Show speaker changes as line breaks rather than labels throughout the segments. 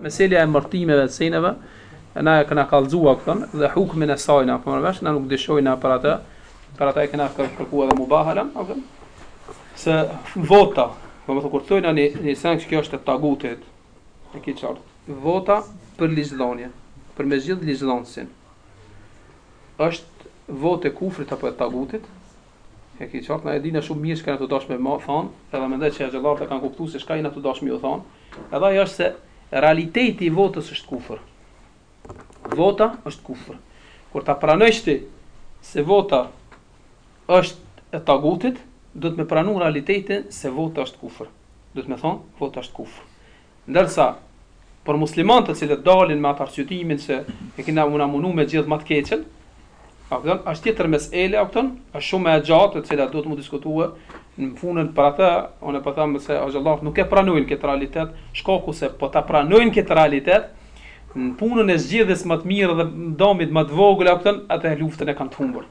Meseleja e emërtimeve të seneve na e kena kallzu këton dhe hukmin e saj na po e marrim vesh, na nuk dyshojmë na për atë. Për atë e kena kërkuar edhe mubahalan, apo se vota, do me thonë kur thonë në një sens që kjo është e tagutit. E ke qartë. Vota për ligjëdhënie, për me zgjidh ligjëdhënësin. Është votë e kufrit apo e tagutit? E ke qartë, na e dina shumë mirë çka je tu dashtë me ma thanë, edhe mendoj që haxhallarët e kanë kuptuar se çka jena tu dashtë me ju thanë. Edhe ajo është se realiteti i votës është kufër. Vota është kufër. Kur ta pranojsh ti se vota është e tagutit, duhet me pranu realitetin se vota është kufër. Do me thonë, vota është kufër. Ndërsa, për muslimanë të cilët dalin me atë arsyetimin se e kena me u munu me zgjedh më të keqen, a kupton, është tjetër mesele, a kupton, është shumë e gjatë e cila duhet me u diskutue, në fund për atë, unë po them se haxhallarët nuk e pranojnë këtë realitet, shkaku se po ta pranojnë këtë realitet, në punën e zgjedhjes më të mirë dhe dëmit më të vogël, a kupton, atë luftën e kanë të humbur.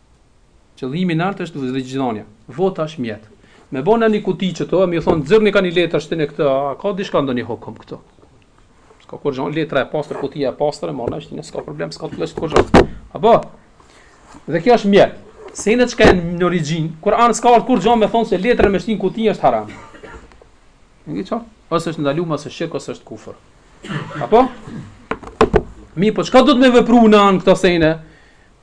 Qëllimi i naltë është ligjdhënia. Vota është mjet. Me bo në një kuti që do me thonë, zotni ka një letër e shtin në këtë, a ka diçka ndonjë hukum këtu. S'ka kurgjo, letra e pastër, kutia e pastër, e mun e shtin, s'ka problem, s'ka të lidhet kurgjo. Apo? Dhe kjo është mjet. Sene që ka në origjinë, Kur'ani s'ka ardh kurgjo me thonë se letrën me shti në kuti është haram. E ke qartë? Ose është ndalume, ose shirk, ose është kufër. Apo? Mirëpo çka do të me vepru na me këto sene?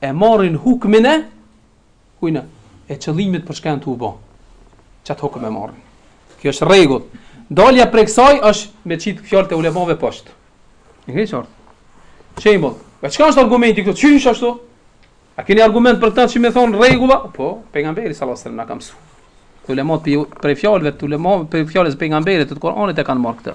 e marrin hukmin e kujna e qëllimit për çka janë tu u bë. Qat hukm e marrin. Kjo është rregull. Dalja prej kësaj është me qit fjalët e ulemave poshtë. E ke qartë? Shembull, me çka është argumenti këtu? Qysh ashtu? A keni argument për këtë që më thon rregulla? Po, pejgamberi sallallahu alajhi wasallam na ka mësuar. Ulemat prej prej fjalëve të ulemat prej fjalës pejgamberit të Kur'anit e kanë marrë këtë.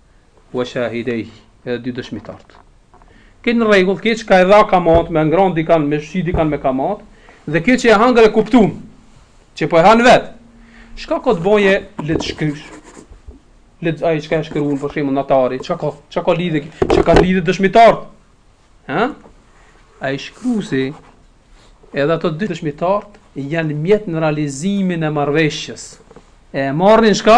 wa shahidejhi, edhe dy dëshmitarët. Këtë në rregull, këtë që ka e dha kamat, me ngrënë dikan, me shti dikan me kamat, dhe këtë që e hangër e kuptum', që po e han vet. Çka ka të bëje edhe shkrusi? Edhe ai çka e shkruan për shembull noteri, çka ka? Çka ka lidhje? Çka ka lidhje dëshmitari? Hë? Ai shkrusi edhe ata dy dëshmitarët janë mjet në realizimin e marrëveshjes. E marrin çka?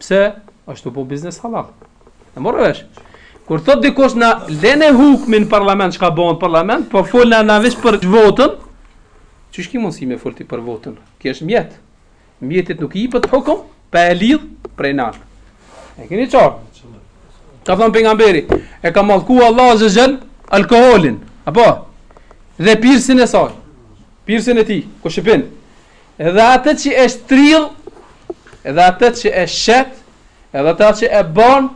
Pse? Është tu bo biznes halal. E morë vesh. Kur thot dikush na lene hukmin parlament çka bën parlament, po folna veç për votën. Qysh ki mundësi me fol ti për votën. Kjo është mjet. Mjetit nuk i jepet hukum pa e lidh prej nalt. E keni qartë. Ka thon pejgamberi, e ka mallku Allahu azza ve xhel alkoolin, apo dhe pirsin e saj. Pirsin e tij, ku shpin. Edhe atë që e shtrydh, edhe atë që e shet, edhe atë që e ban,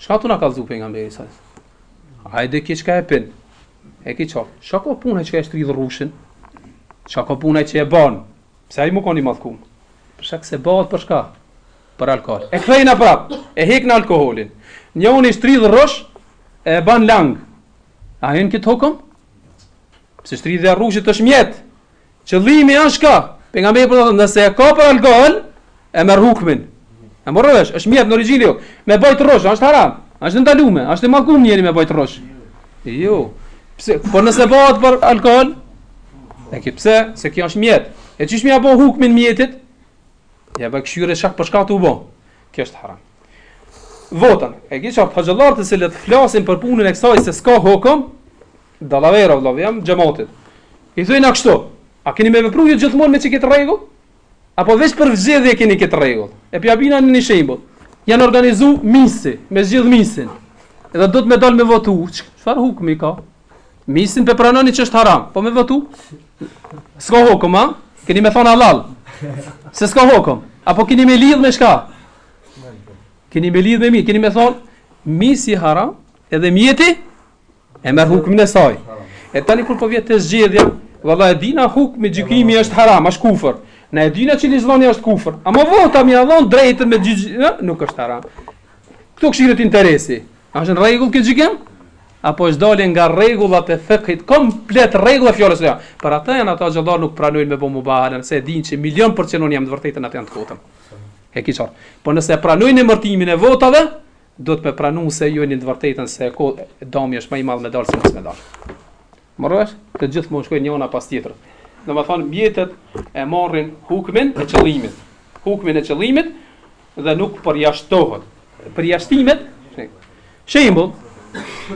çka na ka thënë pejgamberi s.a.? Hajde ky çka e pin. E ki ça. Çka ka punë që e shtrydh rrushin? Çka ka punë që e ban? Pse ai me kon i mallkum? Për shkak se bëhet për çka? Për alkool. E kthejna prap. E hekim alkoolin. Njëri shtrydh rrush e ban lang. A hyn në këtë hukum? Pse shtrydhja e rrushit është mjet? Qëllimi është çka, pejgamberi po thotë, nëse e ka për alkool, e merr hukmin. E morr vesh, është mjet në origjinë jo. Me bajt rrush, është haram. Është ndaluar, është i mallkuar njeri me bajt rrush. Jo. Pse? Po nëse bahet për alkool, e ke pse? Se kjo është mjet. E qysh me ia bo hukmin mjetit? Ja bën, kshyrë çka për çka tu u bo. Kjo është haram. Votën, e ke çfarë hoxhallarë të cilët flasin për punën e kësaj se s'ka hukum, Dallavera vëllaijem, xhematit. I thojna kështu. A keni me vepru ju gjithmonë me qikëtë rregull? Apo veç për zgjedhje keni këtë rregull? E pja bina një shembull. Janë organizu misi, me zgjidh misin. Edhe do të me dal me votu. Çfarë hukmi ka? Misin pe pranoni që është haram, po me votu? S'ka hukum, a? Keni me thonë halal. Se s'ka hukum. Apo keni me lidh me shka? Keni me lidh me misin, keni me thonë misi haram, edhe mjeti E merr hukmin e saj. E tani kur po vjen te zgjedhja, valla e dina hukmi gjykimi është haram, është kufër. Na e dina që ligjësoni është kufër. Ama vota me ia dhon drejtën me gjyku, nuk është haram. Këtu kshyret interesi. A është në rregull ky gjykim? Apo është dalje nga rregullat e fikhit, komplet rregull e fjallës e Për ata janë ata hoxhallarë nuk pranojnë me bo mubahale, se e din që milion për që jam në të vërtetën ata janë në të kotën. E ki qartë. Po nëse pranojnë emërtimin e votave, Duhet me pranu se ju jeni në të vërtetën se ku dami është më i madh me dalë se mos me dalë. Merr vesh? Të gjithë mandej shkojnë njëna pas tjetrës. Na me thonë, mjetet e marrin hukmin e qëllimit. Hukmin e qëllimit dhe nuk përjashtohet. Përjashtimet, shembull,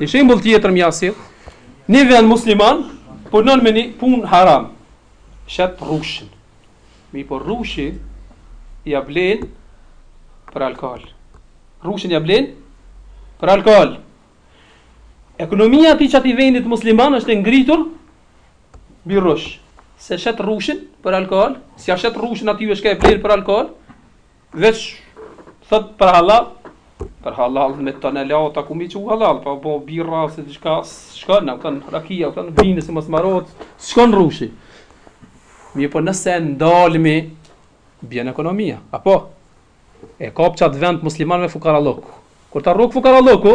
një shembull tjetër me ia sjell, një vend musliman punon me një punë haram. Shet rrushin. Mirëpo rrushin ja blen për alkool. Rrushin ja blen për alkool. Ekonomia e atij vendit musliman është e ngritur mbi rrush. Se shet rrushin për alkool, se ja shet rrushin atij çka e blen për alkool. Veç thot për halal, për halal me tonelata ku mi çu halal, pa po birra a send diçka, shkon, n'thon rakia, n'thon vena se mos marohet, shkon rrushi. Mirëpo nëse ndalmi bjen ekonomia, apo e kap qat vend musliman me fukarallëk. Kur ta rrok fukarallëku,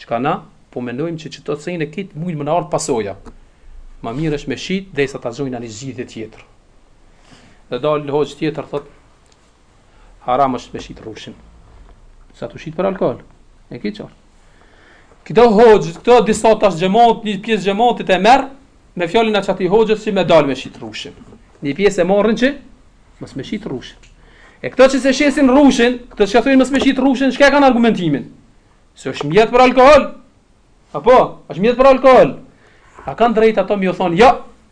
Qka na po menojm që qëto sene qit mujn me na ardh pasoja. Ma mir ësht me shit derisa ta gjejna ni zgjidhje tjetër. Dhe dal një hoxh tjetër thot haram ësht me shit rrushin. Se tu shit për alkool. E ki qart. Këta hoxh, këta disa tash xhamat, një pjesë xhamatit e merr me fjalën e qati hoxhës si medet me shit rrushin. Një pjesë e marrin që Mos me shit rrushin. E këto që s'e shesin rrushin, këto që thonë mos me shit rrushin, çka e kanë argumentimin? Se është mjet për alkool. Apo, është mjet për alkool. A kanë drejt ata me ju thonë, "Jo,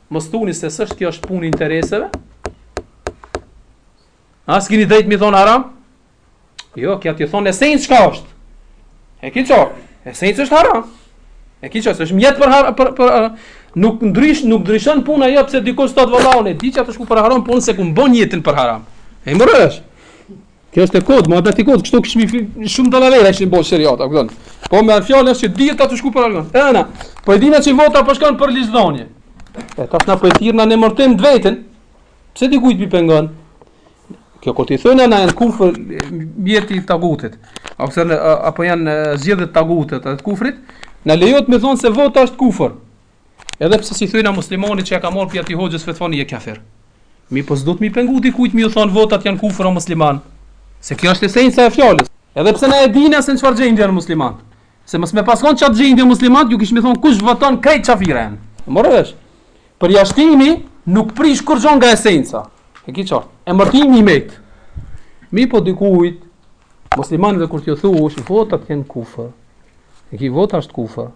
mos thuni se s'është kjo është punë interesave." A s'keni drejt me i thonë haram? Jo, ki ti thonë esencë çka është. E ki qart, esencë është haram. E ki qart, është mjet për har, për për nuk ndrysh, nuk ndryshon puna jo pse dikush thot vallahi e di që ka të shku për haram, por se ku mban jetën për haram. E mbrësh. Kjo është e kod, më atë kod, kështu kishmi shumë dallavere e kishin bo sheriat, apo kupton? Po me fjalën se dihet ka të shku për haram. A na, po e dinë se vota po shkon për ligjdhonje. E tash na po e thirrna në mortim të vetën. Pse dikujt i pengon? Kur ti thonë a janë kufër mjeti i tagutit, ose në, apo janë zgjedhje të tagutit dhe të kufrit, na lejohet me thonë se vota është kufër. Edhe pse s'i thonë muslimanit që e ka marrë prej atij hoxhës fetvan je kafir. Mirëpo s'do të mi pengu dikujt me ju thonë votat janë kufër o musliman. Se kjo është esenca e fjalës. Edhe pse na e dinë se në çfarë gjendje janë muslimanët. Se mos me pas kon qat gjendje muslimanët, ju kishim thonë kush voton krejt kafira. Morë vesh. Përjashtimi nuk prish kurgjo nga esenca. E ki qartë. Emërtimi i met. Mirëpo dikujt, muslimanve kur t'ju thu, është votat janë kufër. E ki vota është kufër.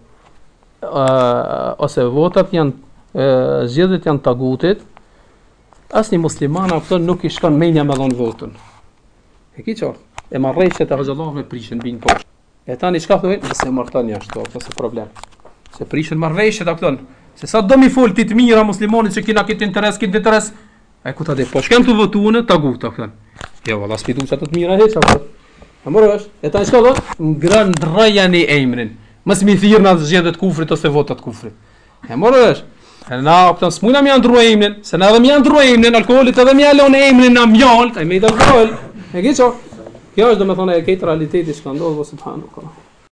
Uh, ose votat janë, uh, zgjedhjet janë tagutit, asnjë musliman atëherë nuk i shkon menja me dhonë votën. E ki qartë. E marrveshjet e prishën, binë poshë. E tani çka thonë? Nëse ma thoni ashtu, apo s'e problem. Se prishën marrveshjet apo thonë, se sado me i fol ti të mira muslimanit që kina këtë interes, këtë interes. Ai kur ta di, po shkem të votun tagutat thonë. Jo, valla s'po i duhet ato të mira hiç apo. A morë vesh? E tani çka thonë? Ndrro ndrrojani emrin. Mos mi thirrna zgjedhjet kufrit ose votat kufrit. E morë vesh. E na opton s'muna me ja ndrru emrin, se na edhe me ja ndrru emrin alkoolit edhe me ja lon emrin na mjalt, ai met alkool. E ki qart? Kjo është domethënë e keti realiteti që ka ndodhur subhanallahu.